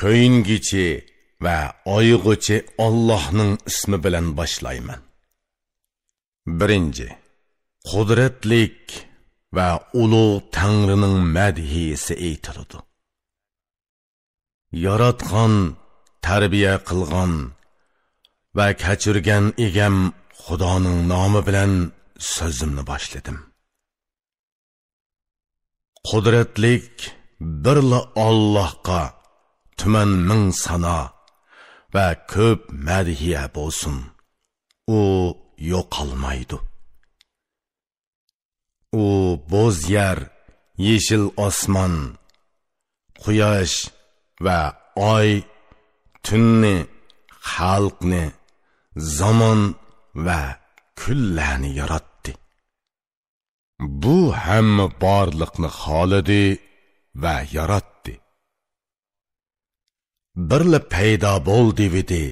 ko'yingichi va oyg'uchi Allohning ismi bilan boshlayman. Birinchi qudratlik va ulug' Tangrining madhiyasi aytiladi. Yaratgan, tarbiya qilgan va kechirgan egam Xudoning nomi bilan so'zimni boshladim. Qudratlik birla Allohga tuman ming sana va ko'p madhiya bo'lsin. U yo'qolmaydi. u bo'z yer yeshil osmon quyosh va oy tunni xalqni zamon va kunlarni yaratdi bu hamma borliqni xolidi va yaratdi birla paydo bo'ldi dedi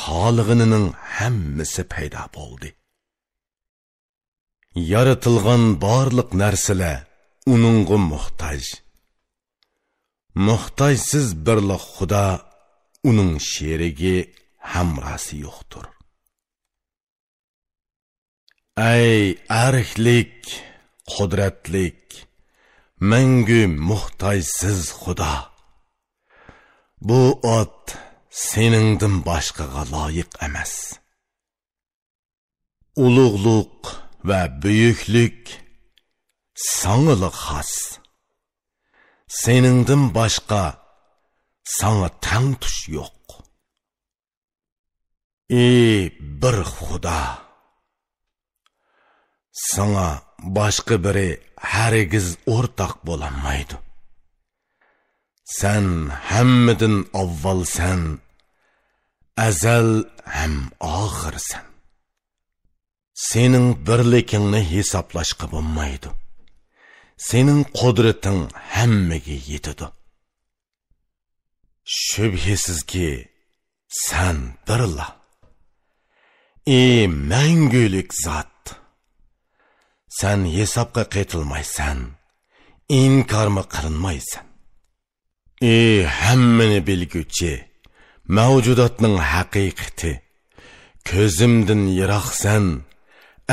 xolig'inining hammasi paydo bo'ldi. Yaratilgan barliq narsalar uningga muhtoj. Muhtojsiz birla xudo uning sherigi hamrosi yo'qdir. Ay arhlik qudratlik mangu muhtojsiz xudo! Bu ot seningdin boshqaga loyiq emas. Ulug'luq va buyuklik sangili xos. Seningdin boshqa sanga tang tush yo'q. Ey bir xudo! Sanga boshqa biri hargiz o'rtoq bo'lolmaydi sen hammadan avvalsan azal ham oxirsan sening birligingni hisoblashga bo'lmaydi. Sening qudrating hammaga yetadi. Shubhisizki sen birla. Ey mangulik zot! Sen hisobga qaytilmaysan inkormi qilinmaysan ey hammani bilguchi mavjudotning haqiqati. Ko'zimdan yiroqsan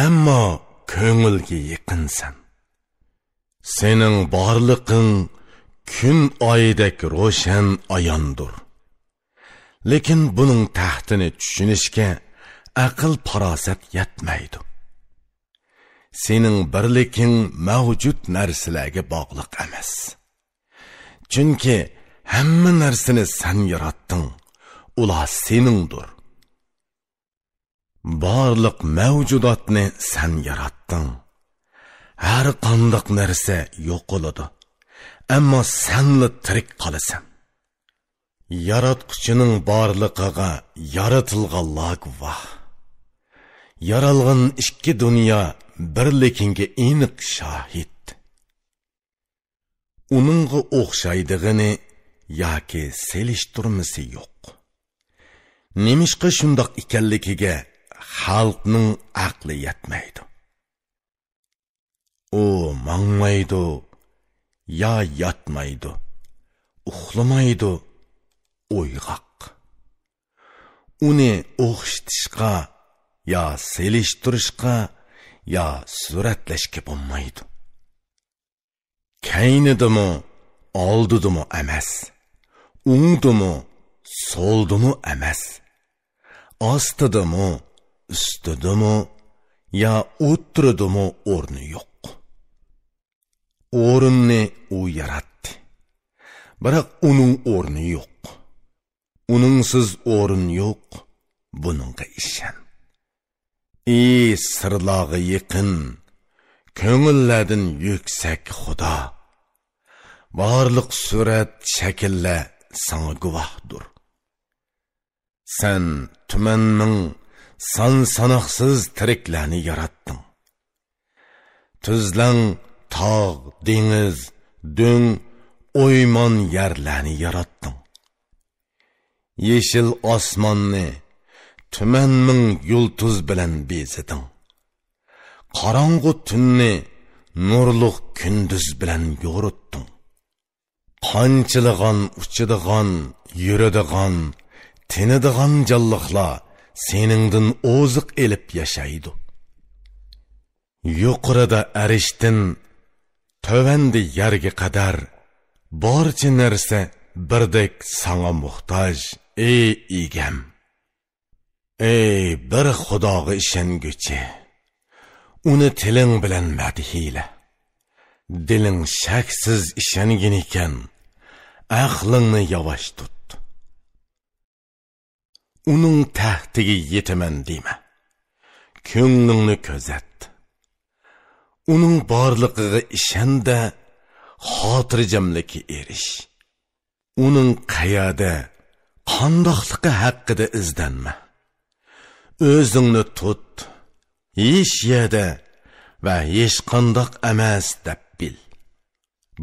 ammo ko'ngilga yaqinsan sening borliqing kun oyidek ro'shan ayondir lekin buning taxtini tushunishga aql farosat yetmaydi. Sening birliging mavjud narsalarga bog'liq emas. Chunki hamma narsani san yaratding. Ular seningdir. Borliq mavjudotni san yaratding. Har qandoq narsa yo'qoladi. Ammo sanli tirik qolasan. Yaratquchining borliqiga yaratilganlar guvoh yaralg'in ikki dunyo birligiga aniq shohid. Uningga o'xshaydig'ini yoki selishtirmasi yo'q. Nemishqa shundoq ekanligiga xalqning aqli yetmaydi. U mangmaydi yo yotmaydi uxlamaydi uyg'oq. Uni o'xshitishga yo selishtirishga yo suratlashga bo'lmaydi. Kaynidimi oldidimi emas. O'ngdimi so'ldimi emas. Ostidimi ustidimi yo o'tiridimi o'rni yo'q. O'rinni u yaratdi. Biroq uning o'rni yo'q. Uningsiz o'rin yo'q buningga ishon. Ey sirlog'i yaqin ko'ngillardan yuksak xudo. Borliq surat shakllar sana guvohdir. San tumanning son sanoqsiz tiriklarni yaratding. Tuzlang tog' dengiz do'ng o'ymon yerlarni yaratding. Yeshil osmonni tuman ming yulduz bilan beziding qorong'u tunni nurliq kunduz bilan yo'ritding qanchilig'on uchidig'an yuradigan tinidigan jonliqlar seningdin o'ziq elib yashaydi. Yuqorida arishtin tövəndi yerga qadar barcha narsa birdek sanga muhtoj ey egam. Ey bir xudoga ishonguchi. Uni tiling bilan madhiyla. Diling shaksiz ishongin ekan. Aqlingni yavash tut. Uning tahtiga yetaman dema. Ko'nglingni ko'zat. Uning borligiga ishanda xotirjamlikka erish. Uning qayada qandoqligi haqida izdanma. O'zingni tut. Hech yerda va hech qandoq emas deb bil.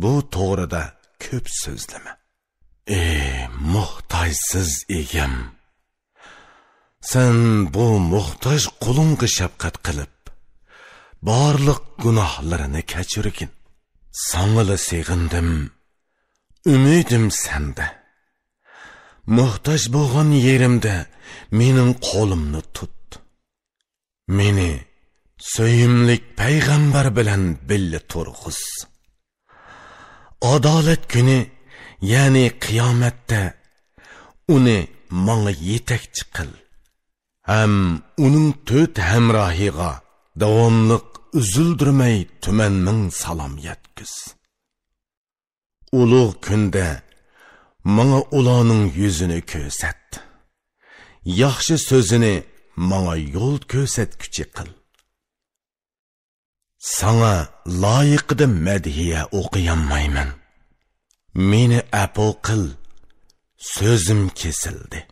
Bu to'g'rida ko'p so'zlama. Ey muhtojsiz egam sen bu muhtoj qulunga shafqat qilib borliq gunohlarini kechirgin. Sangila seg'indim umidim sanda muhtoj bo'lgan yerimda mening qo'limni tut. Meni so'yimlik payg'ambar bilan billa turg'iz. Adolat kuni ya'ni qiyomatda uni manga yetakchi qil. Ham uning to'rt hamrohiga davomliq uzildirmay tuman ming salom yetkiz. Ulug' kunda manga ularning yuzini ko'rsat. Yaxshi so'zini manga yo'l ko'rsatguchi qil Саңа лайықыды мәдхия оқиянмаймын. Мені әпіл қыл, сөзім кесілді.